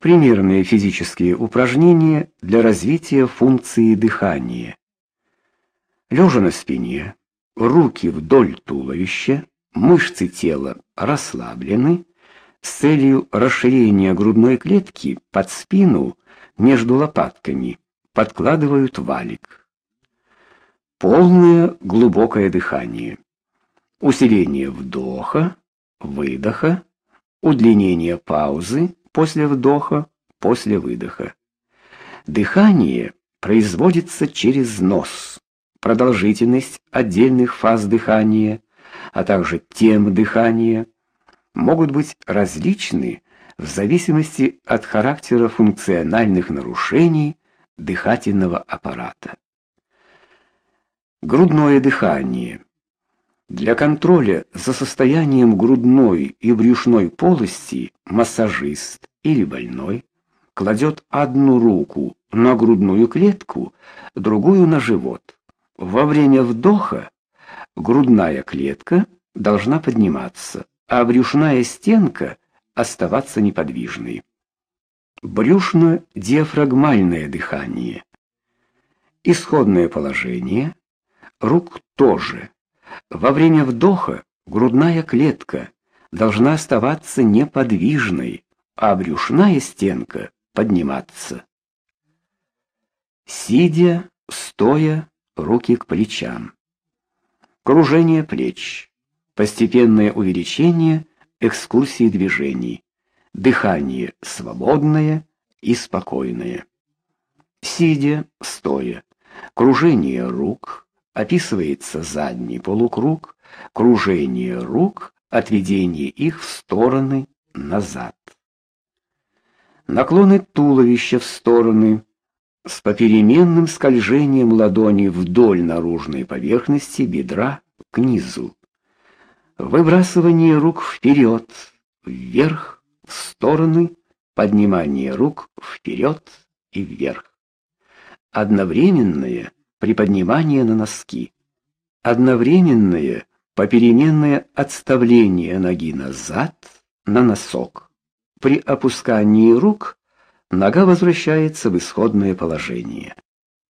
Примерные физические упражнения для развития функции дыхания. Лежа на спине, руки вдоль туловища, мышцы тела расслаблены, с целью расширения грудной клетки под спину между лопатками подкладывают валик. Полное глубокое дыхание. Усиление вдоха, выдоха, удлинение паузы после вдоха, после выдоха. Дыхание производится через нос. Продолжительность отдельных фаз дыхания, а также темп дыхания могут быть различны в зависимости от характера функциональных нарушений дыхательного аппарата. Грудное дыхание для контроля за состоянием грудной и брюшной полости массажист или больной кладет одну руку на грудную клетку, другую на живот. Во время вдоха грудная клетка должна подниматься, а брюшная стенка оставаться неподвижной. Брюшно-диафрагмальное дыхание. Исходное положение рук тоже во время вдоха грудная клетка должна оставаться неподвижной, а брюшная стенка подниматься. Сидя, стоя, руки к плечам. Кружение плеч. Постепенное увеличение экскурсии движений. Дыхание свободное и спокойное. Сидя, стоя. Кружение рук, описывается задний полукруг, кружение рук, отведение их в стороны назад. Наклоны туловища в стороны с попеременным скольжением ладони вдоль наружной поверхности бедра к низу. Выбрасывание рук вперед, вверх, в стороны, поднимание рук вперед и вверх. Одновременное приподнимание на носки. Одновременное попеременное отставление ноги назад на носок. При опускании рук нога возвращается в исходное положение.